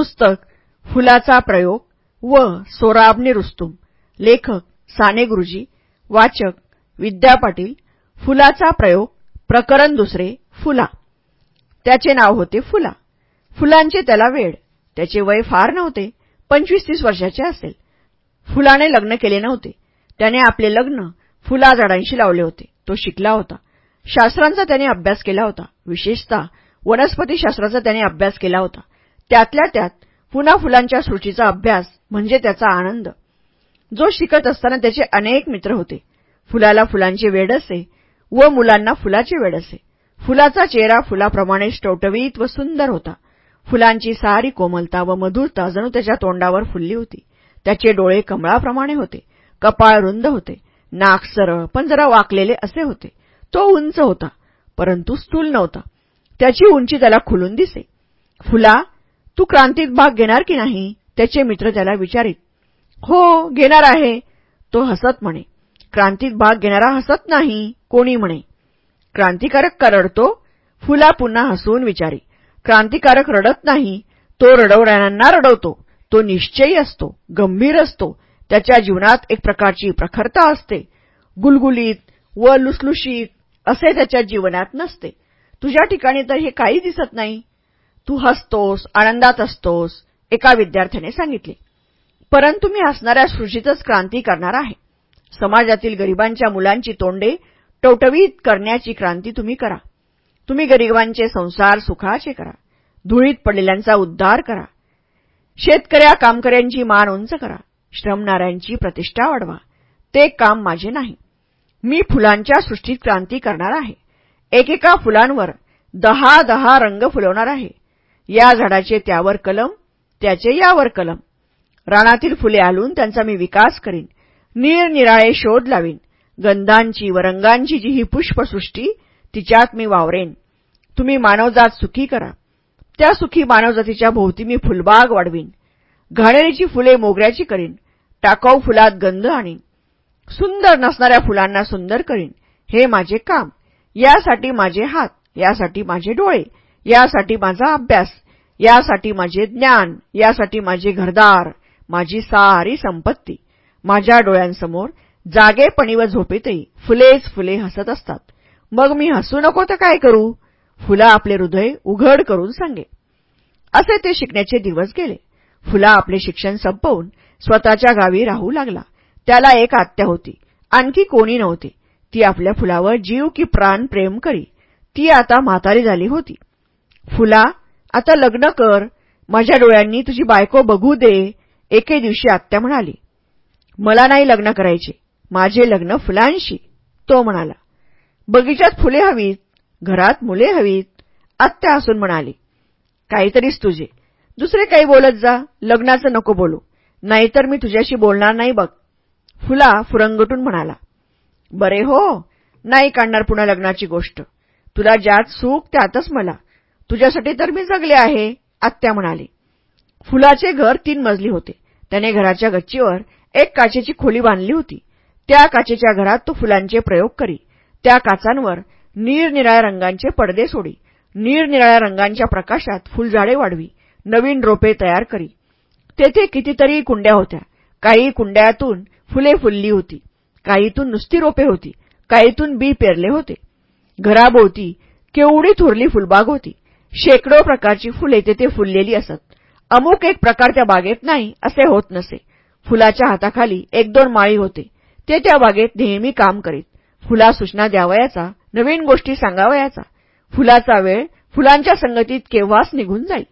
पुस्तक फुलाचा प्रयोग व सोराबने रुस्तुम लेखक साने गुरुजी वाचक विद्या पाटील फुलाचा प्रयोग प्रकरण दुसरे फुला. त्याचे नाव होते फुला. फुलांचे त्याला वेळ त्याचे वय फार नव्हते पंचवीस तीस वर्षाचे असेल. फुलाने लग्न केले नव्हते. त्याने आपले लग्न फुला झाडांशी लावले होते. तो शिकला होता. शास्त्रांचा त्याने अभ्यास केला होता. विशेषतः वनस्पतीशास्त्राचा त्याने अभ्यास केला होता. त्यातल्या त्यात पुन्हा फुलांच्या सृष्टीचा अभ्यास म्हणजे त्याचा आनंद. जो शिकत असताना त्याचे अनेक मित्र होते. फुलाला फुलांचे वेड असे व मुलांना फुलाचे वेड असे. फुलाचा चेहरा फुलाप्रमाणेच टवटवीत व सुंदर होता. फुलांची सारी कोमलता व मधुरता जणू त्याच्या तोंडावर फुलली होती. त्याचे डोळे कमळाप्रमाणे होते. कपाळ रुंद होते. नाक सरळ पण जरा वाकलेले असे होते. तो उंच होता परंतु स्थूल नव्हता. त्याची उंची त्याला खुलून दिसे. फुला तू क्रांतीत भाग घेणार की नाही? त्याचे मित्र त्याला विचारित. हो घेणार आहे. तो हसत म्हणे. क्रांतीत भाग घेणारा हसत नाही कोणी म्हणे. क्रांतिकारक का रडतो? फुला पुन्हा हसून विचारी. क्रांतिकारक रडत नाही तो रडवणाऱ्यांना रडवतो. तो निश्चयी असतो गंभीर असतो. त्याच्या जीवनात एक प्रकारची प्रखरता असते. गुलगुलीत व लुसलुशीत असे त्याच्या जीवनात नसते. तुझ्या ठिकाणी तर हे काही दिसत नाही. तू हसतोस आनंदात असतोस एका विद्यार्थ्याने सांगितले. परंतु मी हसणाऱ्या सृष्टीतच क्रांती करणार आहे. समाजातील गरिबांच्या मुलांची तोंडे टवटवीत करण्याची क्रांती तुम्ही करा. तुम्ही गरिबांचे संसार सुखाचे करा. धुळीत पडलेल्यांचा उद्धार करा. शेतकऱ्या कामकऱ्यांची मान उंच करा. श्रमणाऱ्यांची प्रतिष्ठा वाढवा. ते काम माझे नाही. मी फुलांच्या सृष्टीत क्रांती करणार आहे. एकेका फुलांवर दहा दहा रंग फुलवणार आहे. या झाडाचे त्यावर कलम त्याचे यावर कलम. रानातील फुले आलून त्यांचा मी विकास करीन. निरनिराळे शोध लावीन. गंधांची व रंगांची जी ही पुष्पसृष्टी तिच्यात मी वावरेन. तुम्ही मानवजात सुखी करा. त्या सुखी मानवजातीच्या भोवती मी फुलबाग वाढवीन. घाणेरीची फुले मोगऱ्याची करीन. टाकाऊ फुलात गंध आणीन. सुंदर नसणाऱ्या फुलांना सुंदर करीन. हे माझे काम. यासाठी माझे हात यासाठी माझे डोळे. यासाठी माझा अभ्यास यासाठी माझे ज्ञान यासाठी माझे घरदार माझी सारी संपत्ती. माझ्या डोळ्यांसमोर जागेपणी व झोपेतही फुलेच फुले हसत असतात. मग मी हसू नको तर काय करू? फुला आपले हृदय उघड करून सांगे. असे ते शिकण्याचे दिवस गेले. फुला आपले शिक्षण संपवून स्वतःच्या गावी राहू लागला. त्याला एक आत्या होती. आणखी कोणी नव्हते. ती आपल्या फुलावर जीव की प्राण प्रेम करी. ती आता म्हातारी झाली होती. फुला आता लग्न कर. माझ्या डोळ्यांनी तुझी बायको बघू दे. एके दिवशी आत्या म्हणाली मला नाही लग्न करायचे. माझे लग्न फुलांशी. तो म्हणाला बगीचात फुले हवीत घरात मुले हवीत. आत्या असून म्हणाली काहीतरीच तुझे. दुसरे काही बोलत जा. लग्नाचं नको बोलू. नाहीतर मी तुझ्याशी बोलणार नाही बघ. फुला फुरंगटून म्हणाला बरे हो. नाही काढणार पुन्हा लग्नाची गोष्ट. तुला ज्यात सुख त्यातच मला. तुझ्यासाठी तर मी जगले आहे आत्या म्हणाली. फुलाचे घर तीन मजली होते. त्याने घराच्या गच्चीवर एक काचेची खोली बांधली होती. त्या काचेच्या घरात तो फुलांचे प्रयोग करी. त्या काचांवर निरनिराळ्या रंगांचे पडदे सोडी. निरनिराळ्या रंगांच्या प्रकाशात फुलझाडे वाढवी. नवीन रोपे तयार करी. तेथे कितीतरी कुंड्या होत्या. काही कुंड्यातून फुले फुलली होती. काहीतून नुसती रोपे होती. काहीतून बी पेरले होते. घराभोवती केवढी थोरली फुलबाग होती. शेकडो प्रकारची फुले तेथे फुललेली असत. अमुक एक प्रकार त्या बागेत नाही असे होत नसे. फुलाच्या हाताखाली एक दोन माळी होते. ते त्या बागेत नेहमी काम करीत. फुला सूचना द्यावयाचा नवीन गोष्टी सांगावयाचा. फुलाचा वेळ फुलांच्या संगतीत केव्हाच निघून जाईल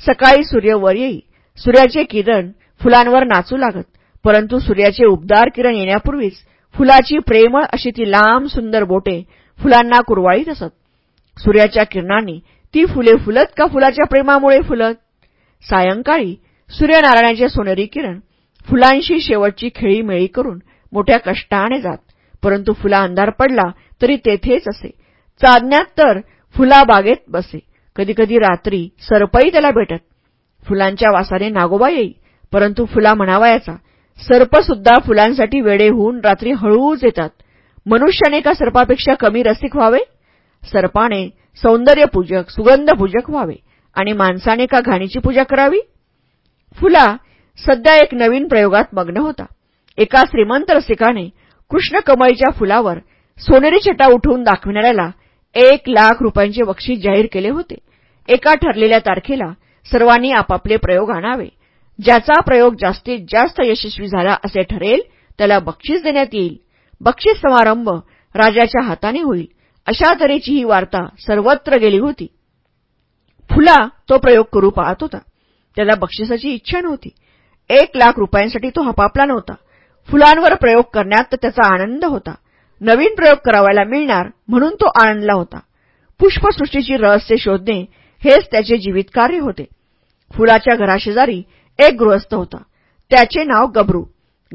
सकाळी सूर्य वर येई. सूर्याचे किरण फुलांवर नाचू लागत. परंतु सूर्याचे उबदार किरण येण्यापूर्वीच फुलाची प्रेमळ अशी ती लांब सुंदर बोटे फुलांना कुरवाळीत असत. सूर्याच्या किरणांनी ती फुले फुलत का फुलाच्या प्रेमामुळे फुलत? सायंकाळी सूर्यनारायणाचे सोनेरी किरण फुलांशी शेवटची खेळीमेळी करून मोठ्या कष्टाने जात. परंतु फुला अंधार पडला तरी तेथेच असे. चांदण्यात तर फुला बागेत बसे. कधीकधी रात्री सरपई त्याला भेटत. फुलांच्या वासाने नागोबा येई. परंतु फुला म्हणावायचा. सर्पसुद्धा फुलांसाठी वेडे होऊन रात्री हळूच येतात. मनुष्याने का सर्पापेक्षा कमी रसिक व्हावे? सर्पाने सौंदर्यपूजक सुगंधपूजक व्हावे. आणि माणसाने का घाणीची पूजा करावी? फुला सध्या एक नवीन प्रयोगात मग्न होता. एका श्रीमंत रसिकाने कृष्णकमळीच्या फुलावर सोनेरी छटा उठवून दाखविणाऱ्याला एक लाख रुपयांचे बक्षीस जाहीर केले होते. एका ठरलेल्या तारखेला सर्वांनी आपापले प्रयोग आणावे. ज्याचा प्रयोग जास्तीत जास्त यशस्वी झाला असे ठरेल त्याला बक्षीस देण्यात येईल. बक्षीस समारंभ राजाच्या हाताने होईल. अशा तऱ्हेची ही वार्ता सर्वत्र गेली होती. फुला तो प्रयोग करू पाहत होता. त्याला बक्षिसाची इच्छा नव्हती. एक लाख रुपयांसाठी तो हपापला नव्हता. फुलांवर प्रयोग करण्यात तर त्याचा आनंद होता. नवीन प्रयोग करावायला मिळणार म्हणून तो आनंदला होता. पुष्पसृष्टीची रहस्य शोधणे हेच त्याचे जीवित कार्य होते. फुलाच्या घराशेजारी एक गृहस्थ होता. त्याचे नाव गबरू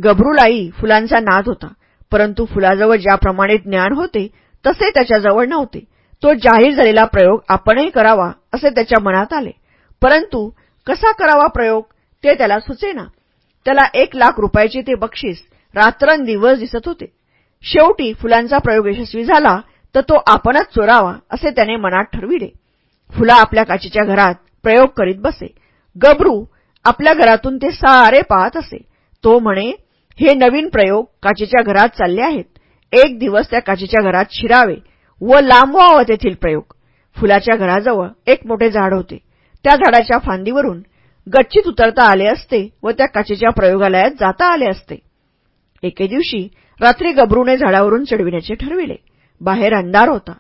गबरूलाई फुलांचा नाद होता. परंतु फुलाजवळ ज्याप्रमाणे ज्ञान होते तसे त्याच्याजवळ नव्हते. तो जाहीर झालेला प्रयोग आपणही करावा असे त्याच्या मनात आले. परंतु कसा करावा प्रयोग ते त्याला सुचेना. त्याला एक लाख रुपयाचे ते बक्षीस रात्रंदिवस दिसत होते. शेवटी फुलांचा प्रयोग यशस्वी झाला तर तो आपणच चोरावा असे त्याने मनात ठरविले. फुला आपल्या काचेच्या घरात प्रयोग करीत बसे. गबरू आपल्या घरातून ते सारे पाहत असे. तो म्हणे हे नवीन प्रयोग काचेच्या घरात चालले आहेत. एक दिवस त्या काचेच्या घरात शिरावे व लांबवावं तेथील प्रयोग. फुलाच्या घराजवळ एक मोठे झाड होते. त्या झाडाच्या फांदीवरून गच्चीत उतरता आले असते व त्या काचेच्या प्रयोगालयात जाता आले असते. एके दिवशी रात्री गबरूने झाडावरून चढविण्याचे ठरविले. बाहेर अंधार होता.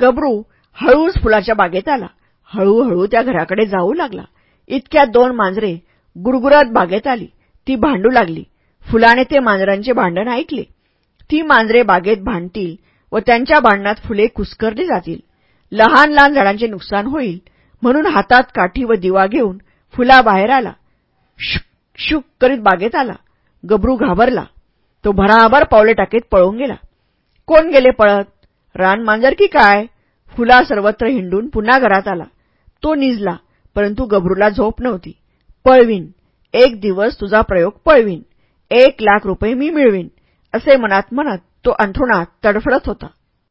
गबरू हळूच फुलाच्या बागेत आला. हळूहळू त्या घराकडे जाऊ लागला. इतक्या दोन मांजरे गुरगुरत बागेत आली. ती भांडू लागली. फुलाने ते मांजरांचे भांडण ऐकले. ती मांजरे बागेत भांडतील व त्यांच्या भांडणात फुले कुस्करली जातील. लहान लहान झाडांचे नुकसान होईल. म्हणून हातात काठी व दिवा घेऊन फुला बाहेर आला. शुक शुक करीत बागेत आला. गबरू घाबरला. तो भराभर पावले टाकीत पळून गेला. कोण गेले पळत? रान मांजर की काय? फुला सर्वत्र हिंडून पुन्हा घरात आला. तो निजला परंतु गबरूला झोप नव्हती. पळवीन. एक दिवस तुझा प्रयोग पळवीन. एक लाख रुपये मी मिळवीन. असे मनात म्हणत तो अंथरुणात तडफडत होता.